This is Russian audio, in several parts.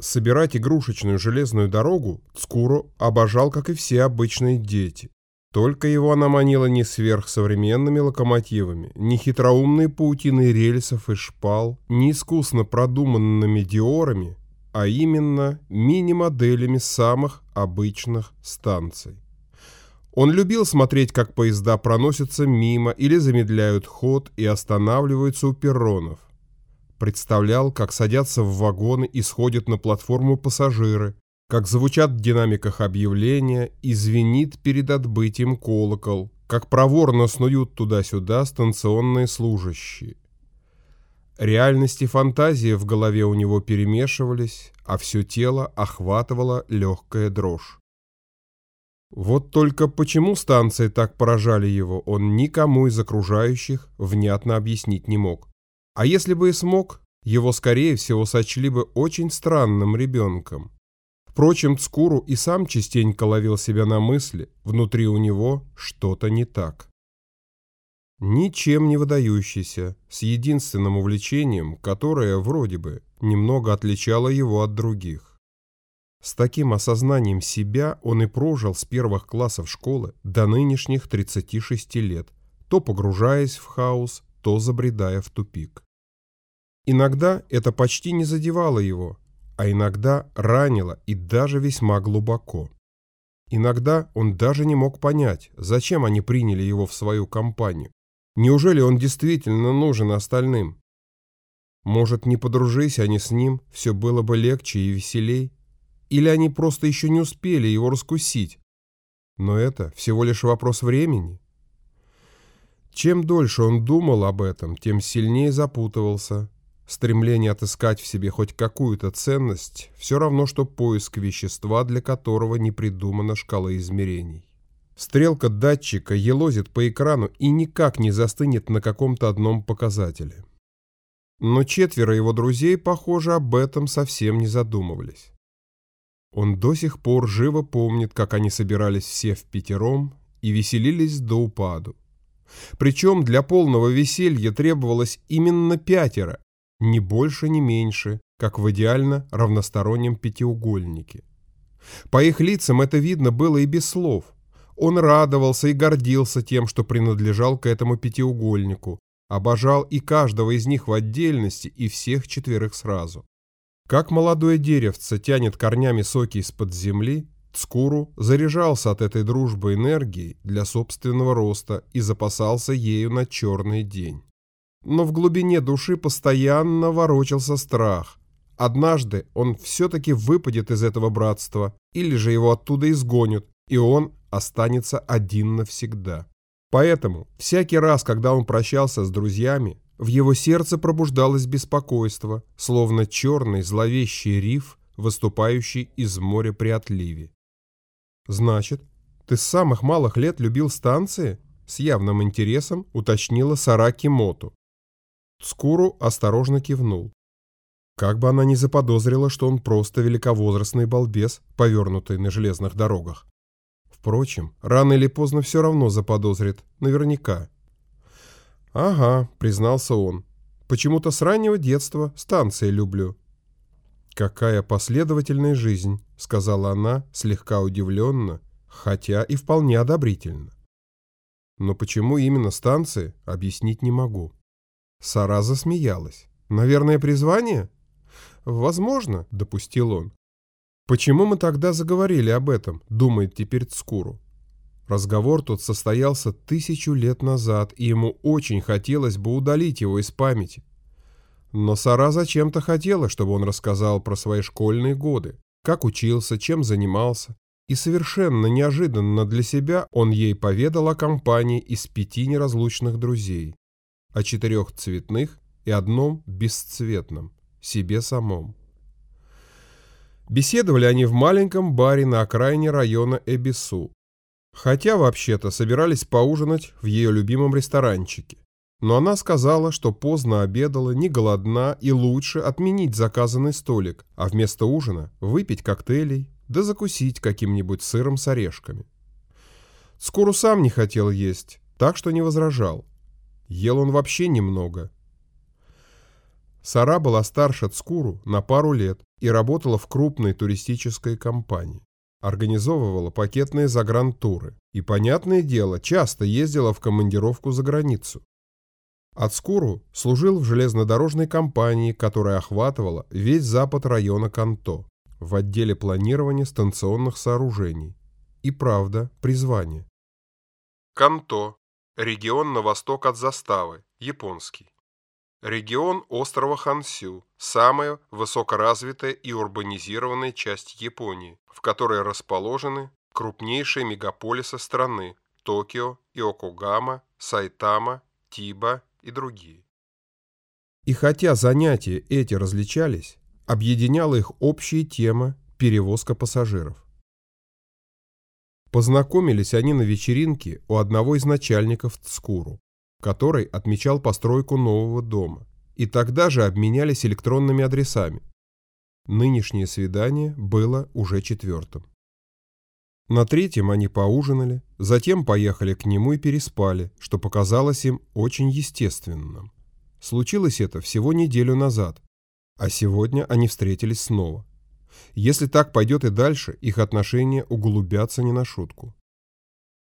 Собирать игрушечную железную дорогу Цкуру обожал, как и все обычные дети. Только его она манила не сверхсовременными локомотивами, не хитроумной паутиной рельсов и шпал, не искусно продуманными диорами, а именно мини-моделями самых обычных станций. Он любил смотреть, как поезда проносятся мимо или замедляют ход и останавливаются у перронов представлял, как садятся в вагоны и сходят на платформу пассажиры, как звучат в динамиках объявления и звенит перед отбытием колокол, как проворно снуют туда-сюда станционные служащие. Реальность и фантазия в голове у него перемешивались, а все тело охватывала легкая дрожь. Вот только почему станции так поражали его, он никому из окружающих внятно объяснить не мог. А если бы и смог, его, скорее всего, сочли бы очень странным ребенком. Впрочем, Цкуру и сам частенько ловил себя на мысли, внутри у него что-то не так. Ничем не выдающийся, с единственным увлечением, которое, вроде бы, немного отличало его от других. С таким осознанием себя он и прожил с первых классов школы до нынешних 36 лет, то погружаясь в хаос, то забредая в тупик. Иногда это почти не задевало его, а иногда ранило и даже весьма глубоко. Иногда он даже не мог понять, зачем они приняли его в свою компанию. Неужели он действительно нужен остальным? Может, не подружись они с ним, все было бы легче и веселей? Или они просто еще не успели его раскусить? Но это всего лишь вопрос времени. Чем дольше он думал об этом, тем сильнее запутывался, Стремление отыскать в себе хоть какую-то ценность – все равно, что поиск вещества, для которого не придумана шкала измерений. Стрелка датчика елозит по экрану и никак не застынет на каком-то одном показателе. Но четверо его друзей, похоже, об этом совсем не задумывались. Он до сих пор живо помнит, как они собирались все в пятером и веселились до упаду. Причем для полного веселья требовалось именно пятеро, ни больше, ни меньше, как в идеально равностороннем пятиугольнике. По их лицам это видно было и без слов. Он радовался и гордился тем, что принадлежал к этому пятиугольнику, обожал и каждого из них в отдельности, и всех четверых сразу. Как молодое деревце тянет корнями соки из-под земли, Цкуру заряжался от этой дружбы энергией для собственного роста и запасался ею на черный день но в глубине души постоянно ворочался страх. Однажды он все-таки выпадет из этого братства, или же его оттуда изгонят, и он останется один навсегда. Поэтому всякий раз, когда он прощался с друзьями, в его сердце пробуждалось беспокойство, словно черный зловещий риф, выступающий из моря при отливе. «Значит, ты с самых малых лет любил станции?» С явным интересом уточнила Сараки Моту. Скуру осторожно кивнул. Как бы она ни заподозрила, что он просто великовозрастный балбес, повернутый на железных дорогах. Впрочем, рано или поздно все равно заподозрит, наверняка. «Ага», — признался он, — «почему-то с раннего детства станции люблю». «Какая последовательная жизнь», — сказала она, слегка удивленно, хотя и вполне одобрительно. «Но почему именно станции, объяснить не могу». Сара засмеялась. «Наверное, призвание?» «Возможно», — допустил он. «Почему мы тогда заговорили об этом?» — думает теперь Цкуру. Разговор тот состоялся тысячу лет назад, и ему очень хотелось бы удалить его из памяти. Но Сара зачем-то хотела, чтобы он рассказал про свои школьные годы, как учился, чем занимался. И совершенно неожиданно для себя он ей поведал о компании из пяти неразлучных друзей о четырех цветных и одном бесцветном, себе самом. Беседовали они в маленьком баре на окраине района Эбису, хотя вообще-то собирались поужинать в ее любимом ресторанчике. Но она сказала, что поздно обедала, не голодна и лучше отменить заказанный столик, а вместо ужина выпить коктейлей да закусить каким-нибудь сыром с орешками. Скоро сам не хотел есть, так что не возражал. Ел он вообще немного. Сара была старше Цкуру на пару лет и работала в крупной туристической компании. Организовывала пакетные загрантуры и, понятное дело, часто ездила в командировку за границу. Ацкуру служил в железнодорожной компании, которая охватывала весь запад района Канто в отделе планирования станционных сооружений. И правда, призвание. Канто. Регион на восток от заставы. Японский. Регион острова Хансю – самая высокоразвитая и урбанизированная часть Японии, в которой расположены крупнейшие мегаполисы страны – Токио, Иокогама, Сайтама, Тиба и другие. И хотя занятия эти различались, объединяла их общая тема – перевозка пассажиров. Познакомились они на вечеринке у одного из начальников Цкуру который отмечал постройку нового дома, и тогда же обменялись электронными адресами. Нынешнее свидание было уже четвертым. На третьем они поужинали, затем поехали к нему и переспали, что показалось им очень естественным. Случилось это всего неделю назад, а сегодня они встретились снова. Если так пойдет и дальше, их отношения углубятся не на шутку.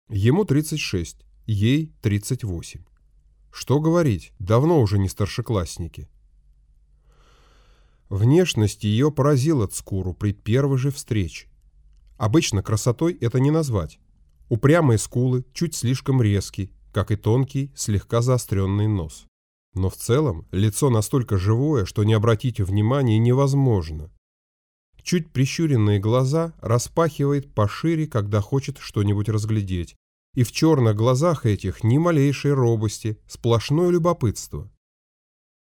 Ему 36, ей 38. Что говорить, давно уже не старшеклассники. Внешность ее поразила Цкуру при первой же встрече. Обычно красотой это не назвать. Упрямые скулы, чуть слишком резкий, как и тонкий, слегка заостренный нос. Но в целом лицо настолько живое, что не обратить внимания невозможно. Чуть прищуренные глаза распахивает пошире, когда хочет что-нибудь разглядеть, и в черных глазах этих ни малейшей робости, сплошное любопытство.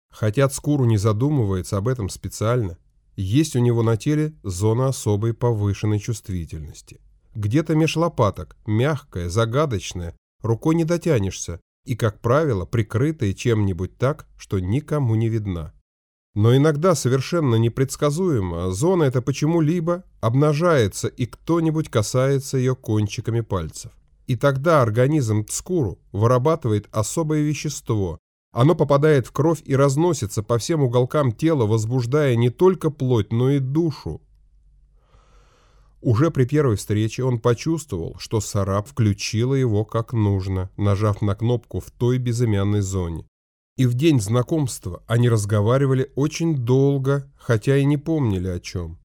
Хотя Цкуру не задумывается об этом специально, есть у него на теле зона особой повышенной чувствительности. Где-то меж лопаток, мягкая, загадочная, рукой не дотянешься и, как правило, прикрытая чем-нибудь так, что никому не видна. Но иногда совершенно непредсказуемо зона эта почему-либо обнажается и кто-нибудь касается ее кончиками пальцев. И тогда организм Цкуру вырабатывает особое вещество. Оно попадает в кровь и разносится по всем уголкам тела, возбуждая не только плоть, но и душу. Уже при первой встрече он почувствовал, что Сараб включила его как нужно, нажав на кнопку в той безымянной зоне. И в день знакомства они разговаривали очень долго, хотя и не помнили о чем.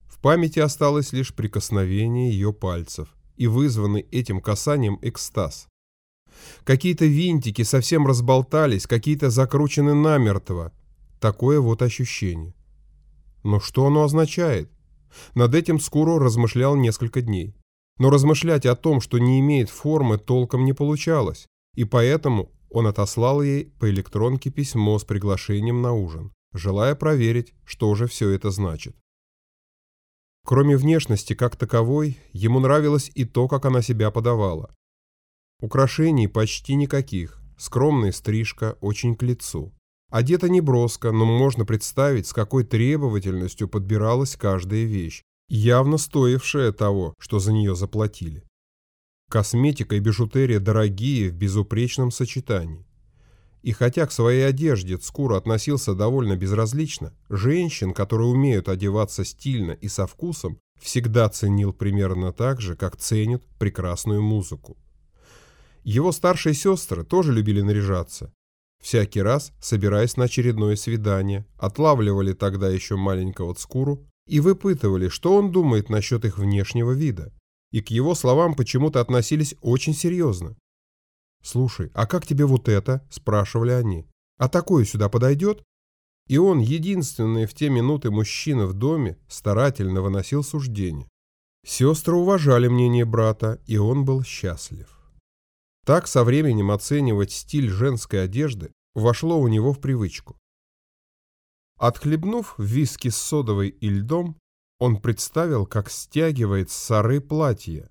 В памяти осталось лишь прикосновение ее пальцев и вызванный этим касанием экстаз. Какие-то винтики совсем разболтались, какие-то закручены намертво. Такое вот ощущение. Но что оно означает? Над этим Скуро размышлял несколько дней. Но размышлять о том, что не имеет формы, толком не получалось, и поэтому он отослал ей по электронке письмо с приглашением на ужин, желая проверить, что же все это значит. Кроме внешности как таковой, ему нравилось и то, как она себя подавала. Украшений почти никаких, скромная стрижка очень к лицу. Одета не броско, но можно представить, с какой требовательностью подбиралась каждая вещь, явно стоившая того, что за нее заплатили. Косметика и бижутерия дорогие в безупречном сочетании. И хотя к своей одежде Цкура относился довольно безразлично, женщин, которые умеют одеваться стильно и со вкусом, всегда ценил примерно так же, как ценит прекрасную музыку. Его старшие сестры тоже любили наряжаться. Всякий раз, собираясь на очередное свидание, отлавливали тогда еще маленького Цкуру и выпытывали, что он думает насчет их внешнего вида. И к его словам почему-то относились очень серьезно. «Слушай, а как тебе вот это?» – спрашивали они. «А такое сюда подойдет?» И он, единственный в те минуты мужчина в доме, старательно выносил суждение. Сестры уважали мнение брата, и он был счастлив. Так со временем оценивать стиль женской одежды вошло у него в привычку. Отхлебнув виски с содовой и льдом, он представил, как стягивает с сары платье,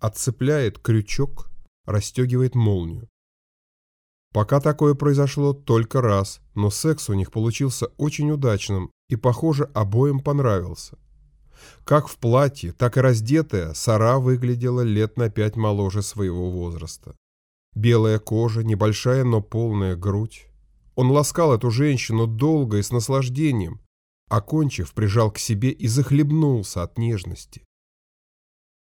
отцепляет крючок, расстегивает молнию. Пока такое произошло только раз, но секс у них получился очень удачным и, похоже, обоим понравился. Как в платье, так и раздетая, Сара выглядела лет на пять моложе своего возраста. Белая кожа, небольшая, но полная грудь. Он ласкал эту женщину долго и с наслаждением, окончив, прижал к себе и захлебнулся от нежности.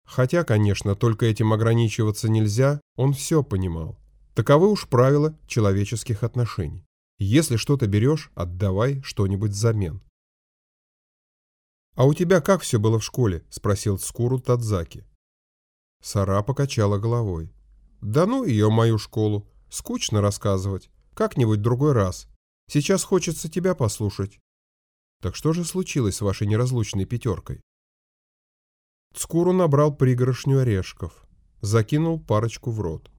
Хотя, конечно, только этим ограничиваться нельзя, он все понимал. Таковы уж правила человеческих отношений. Если что-то берешь, отдавай что-нибудь взамен. «А у тебя как все было в школе?» – спросил Скуру Тадзаки. Сара покачала головой. «Да ну ее, мою школу. Скучно рассказывать. Как-нибудь другой раз. Сейчас хочется тебя послушать». «Так что же случилось с вашей неразлучной пятеркой?» Скуру набрал пригоршню орешков. Закинул парочку в рот.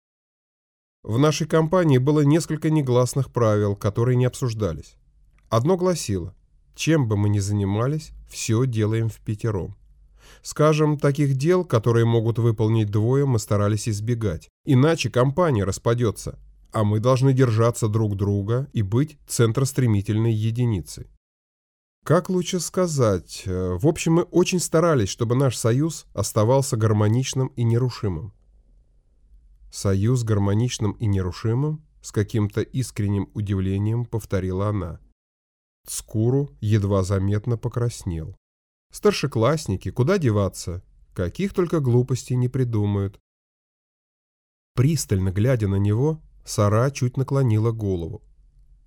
В нашей компании было несколько негласных правил, которые не обсуждались. Одно гласило, чем бы мы ни занимались, все делаем в пятером. Скажем, таких дел, которые могут выполнить двое, мы старались избегать. Иначе компания распадется, а мы должны держаться друг друга и быть центростремительной единицей. Как лучше сказать? Э, в общем, мы очень старались, чтобы наш союз оставался гармоничным и нерушимым. Союз гармоничным и нерушимым? С каким-то искренним удивлением повторила она. Скуру едва заметно покраснел. Старшеклассники, куда деваться? Каких только глупостей не придумают. Пристально глядя на него, Сара чуть наклонила голову.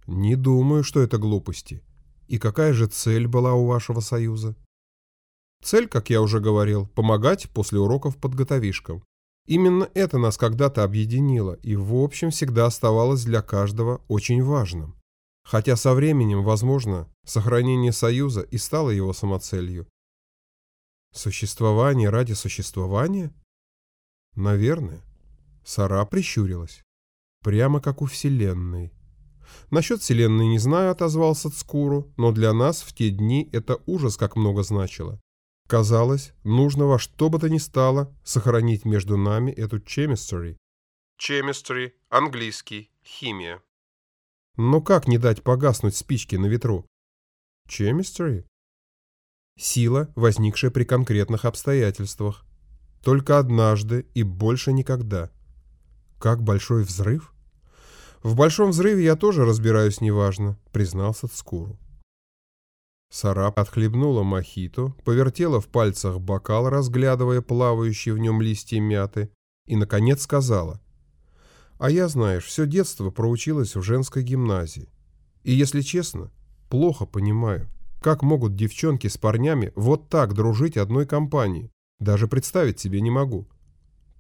«Не думаю, что это глупости. И какая же цель была у вашего союза?» «Цель, как я уже говорил, помогать после уроков подготовишкам. Именно это нас когда-то объединило и, в общем, всегда оставалось для каждого очень важным. Хотя со временем, возможно, сохранение Союза и стало его самоцелью. Существование ради существования? Наверное. Сара прищурилась. Прямо как у Вселенной. Насчет Вселенной не знаю, отозвался Цкуру, но для нас в те дни это ужас как много значило. Казалось, нужно во что бы то ни стало сохранить между нами эту chemistry. Chemistry, английский, химия. Но как не дать погаснуть спички на ветру? Chemistry? Сила, возникшая при конкретных обстоятельствах. Только однажды и больше никогда. Как большой взрыв? В большом взрыве я тоже разбираюсь неважно, признался Цкуру. Сара отхлебнула мохито, повертела в пальцах бокал, разглядывая плавающие в нем листья мяты, и, наконец, сказала — а я, знаешь, все детство проучилась в женской гимназии. И, если честно, плохо понимаю, как могут девчонки с парнями вот так дружить одной компании. Даже представить себе не могу.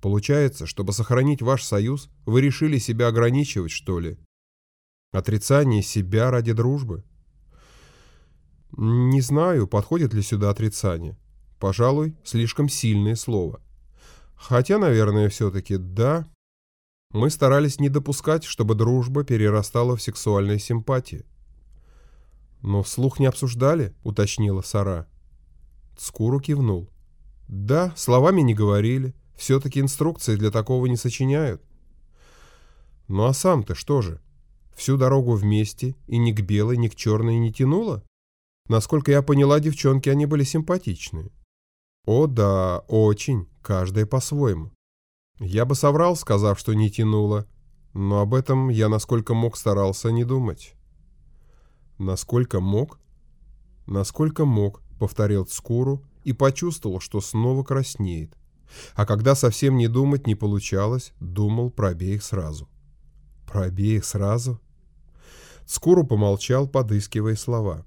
Получается, чтобы сохранить ваш союз, вы решили себя ограничивать, что ли? Отрицание себя ради дружбы? Не знаю, подходит ли сюда отрицание. Пожалуй, слишком сильное слово. Хотя, наверное, все-таки да, мы старались не допускать, чтобы дружба перерастала в сексуальные симпатии. «Но вслух не обсуждали?» — уточнила Сара. Цкуру кивнул. «Да, словами не говорили. Все-таки инструкции для такого не сочиняют». «Ну а сам-то что же? Всю дорогу вместе и ни к белой, ни к черной не тянуло? Насколько я поняла, девчонки они были симпатичные». «О да, очень, каждая по-своему. Я бы соврал, сказав, что не тянуло, но об этом я насколько мог старался не думать. Насколько мог? Насколько мог, повторил Цкуру и почувствовал, что снова краснеет. А когда совсем не думать не получалось, думал про обеих сразу. Про обеих сразу? Цкуру помолчал, подыскивая слова.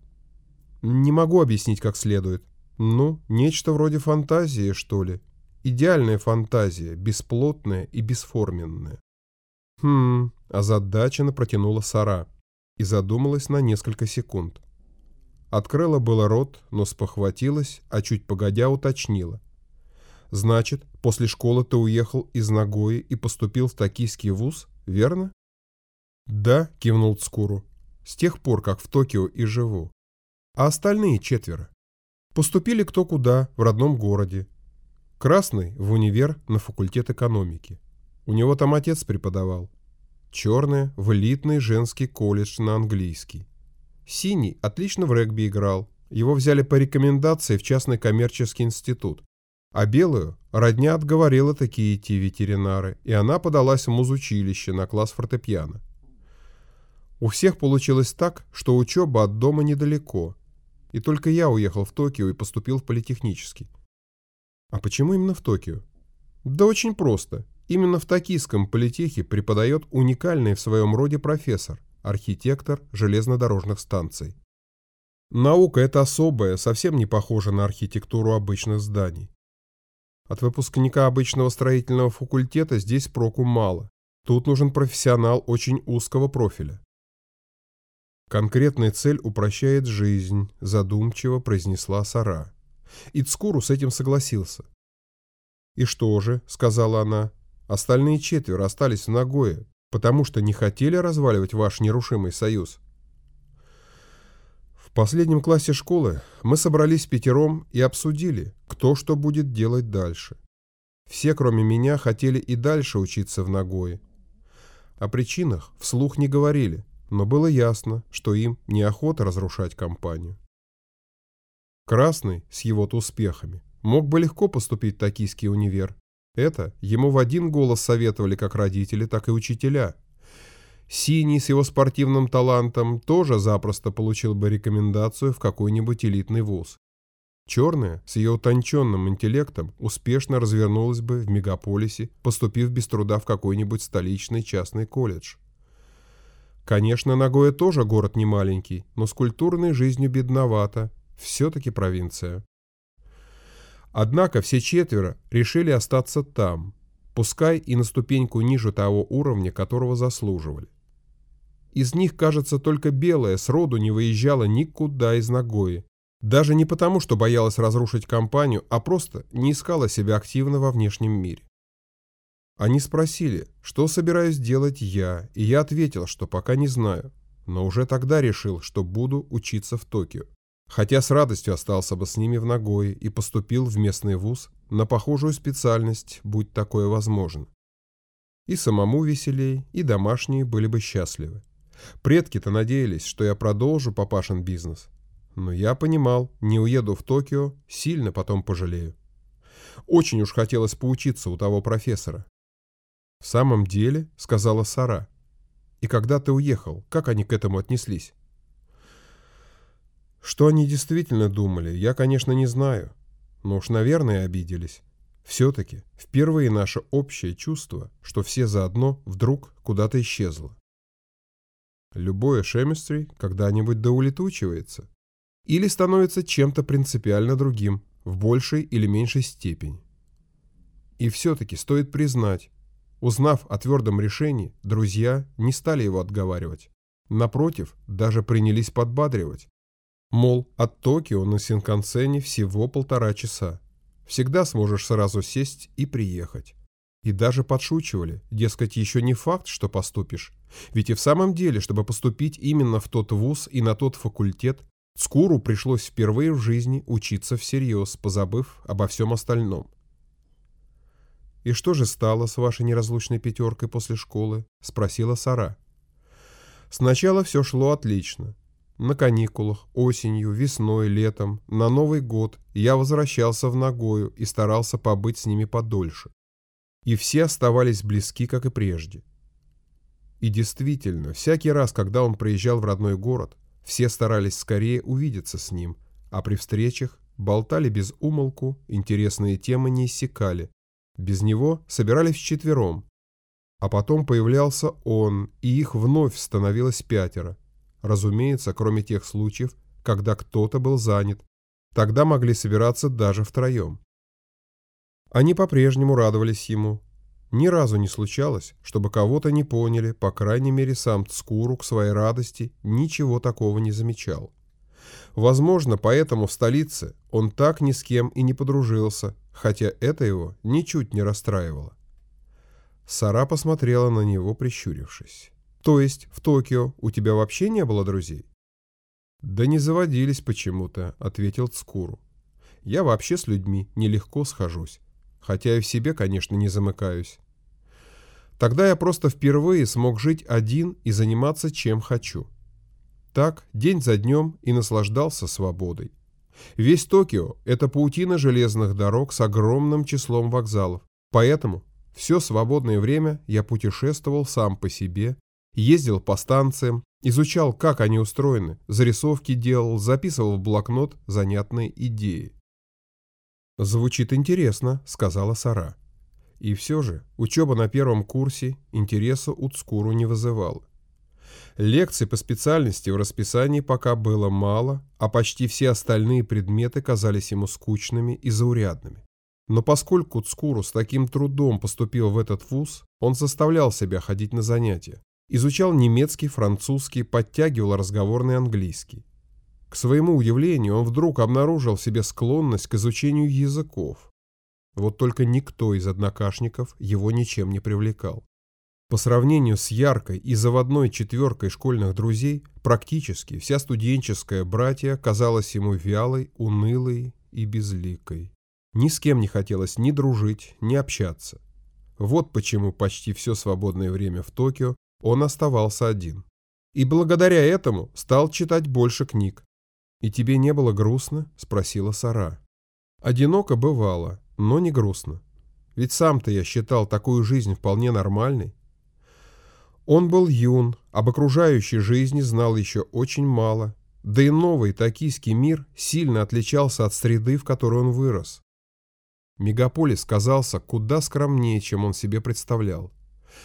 Не могу объяснить как следует. Ну, нечто вроде фантазии, что ли. Идеальная фантазия, бесплотная и бесформенная. Хм, озадаченно протянула Сара и задумалась на несколько секунд. Открыла было рот, но спохватилась, а чуть погодя уточнила. «Значит, после школы ты уехал из Нагои и поступил в токийский вуз, верно?» «Да», — кивнул Цкуру, — «с тех пор, как в Токио и живу. А остальные четверо? Поступили кто куда, в родном городе, Красный в универ на факультет экономики. У него там отец преподавал. Черный в элитный женский колледж на английский. Синий отлично в регби играл. Его взяли по рекомендации в частный коммерческий институт. А белую родня отговорила такие идти ветеринары, и она подалась в музучилище на класс фортепиано. У всех получилось так, что учеба от дома недалеко. И только я уехал в Токио и поступил в политехнический. А почему именно в Токио? Да очень просто. Именно в токийском политехе преподает уникальный в своем роде профессор, архитектор железнодорожных станций. Наука эта особая, совсем не похожа на архитектуру обычных зданий. От выпускника обычного строительного факультета здесь проку мало. Тут нужен профессионал очень узкого профиля. Конкретная цель упрощает жизнь, задумчиво произнесла Сара. Ицкуру с этим согласился. «И что же?» — сказала она. «Остальные четверо остались в Нагое, потому что не хотели разваливать ваш нерушимый союз». Последнем классе школы мы собрались пятером и обсудили, кто что будет делать дальше. Все, кроме меня, хотели и дальше учиться в Нагое. О причинах вслух не говорили, но было ясно, что им неохота разрушать компанию. Красный, с его-то успехами, мог бы легко поступить в токийский универ. Это ему в один голос советовали как родители, так и учителя. Синий с его спортивным талантом тоже запросто получил бы рекомендацию в какой-нибудь элитный вуз. Черная, с ее утонченным интеллектом, успешно развернулась бы в мегаполисе, поступив без труда в какой-нибудь столичный частный колледж. Конечно, Нагоя тоже город не маленький, но с культурной жизнью бедновато, все-таки провинция. Однако все четверо решили остаться там, пускай и на ступеньку ниже того уровня, которого заслуживали. Из них, кажется, только белая сроду не выезжала никуда из Нагои. Даже не потому, что боялась разрушить компанию, а просто не искала себя активно во внешнем мире. Они спросили, что собираюсь делать я, и я ответил, что пока не знаю, но уже тогда решил, что буду учиться в Токио. Хотя с радостью остался бы с ними в Нагое и поступил в местный вуз на похожую специальность, будь такое возможно. И самому веселей, и домашние были бы счастливы. Предки-то надеялись, что я продолжу папашин бизнес. Но я понимал, не уеду в Токио, сильно потом пожалею. Очень уж хотелось поучиться у того профессора. «В самом деле», — сказала Сара. «И когда ты уехал, как они к этому отнеслись?» Что они действительно думали, я, конечно, не знаю. Но уж, наверное, обиделись. Все-таки впервые наше общее чувство, что все заодно, вдруг куда-то исчезло. Любое шемистри когда-нибудь доулетучивается. Или становится чем-то принципиально другим, в большей или меньшей степени. И все-таки стоит признать, узнав о твердом решении, друзья не стали его отговаривать. Напротив, даже принялись подбадривать. Мол, от Токио на Синкансене всего полтора часа. Всегда сможешь сразу сесть и приехать. И даже подшучивали, дескать, еще не факт, что поступишь. Ведь и в самом деле, чтобы поступить именно в тот вуз и на тот факультет, Скуру пришлось впервые в жизни учиться всерьез, позабыв обо всем остальном. «И что же стало с вашей неразлучной пятеркой после школы?» – спросила Сара. Сначала все шло отлично. На каникулах, осенью, весной, летом, на Новый год я возвращался в Нагою и старался побыть с ними подольше. И все оставались близки, как и прежде. И действительно, всякий раз, когда он приезжал в родной город, все старались скорее увидеться с ним, а при встречах болтали без умолку, интересные темы не иссякали. Без него собирались вчетвером. А потом появлялся он, и их вновь становилось пятеро. Разумеется, кроме тех случаев, когда кто-то был занят. Тогда могли собираться даже втроем. Они по-прежнему радовались ему. Ни разу не случалось, чтобы кого-то не поняли, по крайней мере сам Цкуру к своей радости ничего такого не замечал. Возможно, поэтому в столице он так ни с кем и не подружился, хотя это его ничуть не расстраивало. Сара посмотрела на него, прищурившись. То есть в Токио у тебя вообще не было друзей? Да не заводились почему-то, ответил Цкуру. Я вообще с людьми нелегко схожусь, хотя и в себе, конечно, не замыкаюсь. Тогда я просто впервые смог жить один и заниматься чем хочу. Так, день за днем и наслаждался свободой. Весь Токио – это паутина железных дорог с огромным числом вокзалов. Поэтому все свободное время я путешествовал сам по себе ездил по станциям Изучал, как они устроены, зарисовки делал, записывал в блокнот занятные идеи. «Звучит интересно», — сказала Сара. И все же учеба на первом курсе интереса Уцкуру не вызывала. Лекций по специальности в расписании пока было мало, а почти все остальные предметы казались ему скучными и заурядными. Но поскольку Цкуру с таким трудом поступил в этот вуз, он заставлял себя ходить на занятия. Изучал немецкий, французский, подтягивал разговорный английский. К своему удивлению, он вдруг обнаружил в себе склонность к изучению языков. Вот только никто из однокашников его ничем не привлекал. По сравнению с яркой и заводной четверкой школьных друзей, практически вся студенческая братья казалась ему вялой, унылой и безликой. Ни с кем не хотелось ни дружить, ни общаться. Вот почему почти все свободное время в Токио он оставался один. И благодаря этому стал читать больше книг. «И тебе не было грустно?» – спросила Сара. «Одиноко бывало, но не грустно. Ведь сам-то я считал такую жизнь вполне нормальной. Он был юн, об окружающей жизни знал еще очень мало, да и новый токийский мир сильно отличался от среды, в которой он вырос. Мегаполис казался куда скромнее, чем он себе представлял.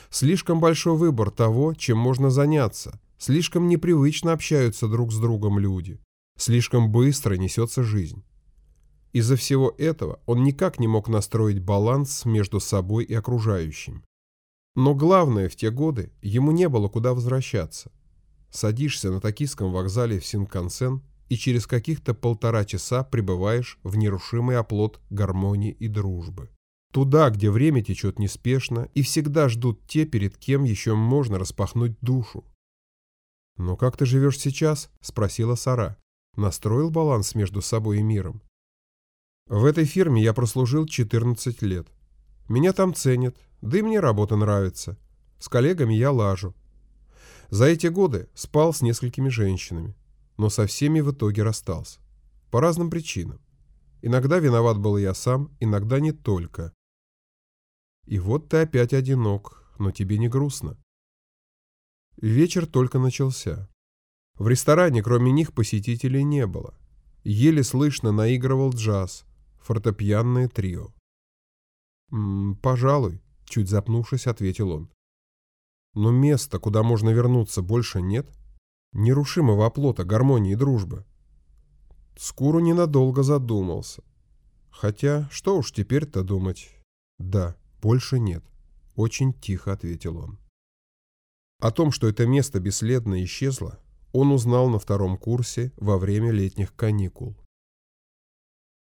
Слишком большой выбор того, чем можно заняться, слишком непривычно общаются друг с другом люди, слишком быстро несется жизнь. Из-за всего этого он никак не мог настроить баланс между собой и окружающим. Но главное в те годы, ему не было куда возвращаться. Садишься на токийском вокзале в Синкансен и через каких-то полтора часа прибываешь в нерушимый оплот гармонии и дружбы. Туда, где время течет неспешно, и всегда ждут те, перед кем еще можно распахнуть душу. «Но как ты живешь сейчас?» – спросила Сара. Настроил баланс между собой и миром. В этой фирме я прослужил 14 лет. Меня там ценят, да и мне работа нравится. С коллегами я лажу. За эти годы спал с несколькими женщинами, но со всеми в итоге расстался. По разным причинам. Иногда виноват был я сам, иногда не только. И вот ты опять одинок, но тебе не грустно. Вечер только начался. В ресторане кроме них посетителей не было. Еле слышно наигрывал джаз, фортепианное трио. «М -м, «Пожалуй», Чуть запнувшись, ответил он. Но места, куда можно вернуться, больше нет. Нерушимого оплота гармонии и дружбы. Скуру ненадолго задумался. Хотя, что уж теперь-то думать. Да, больше нет. Очень тихо ответил он. О том, что это место бесследно исчезло, он узнал на втором курсе во время летних каникул.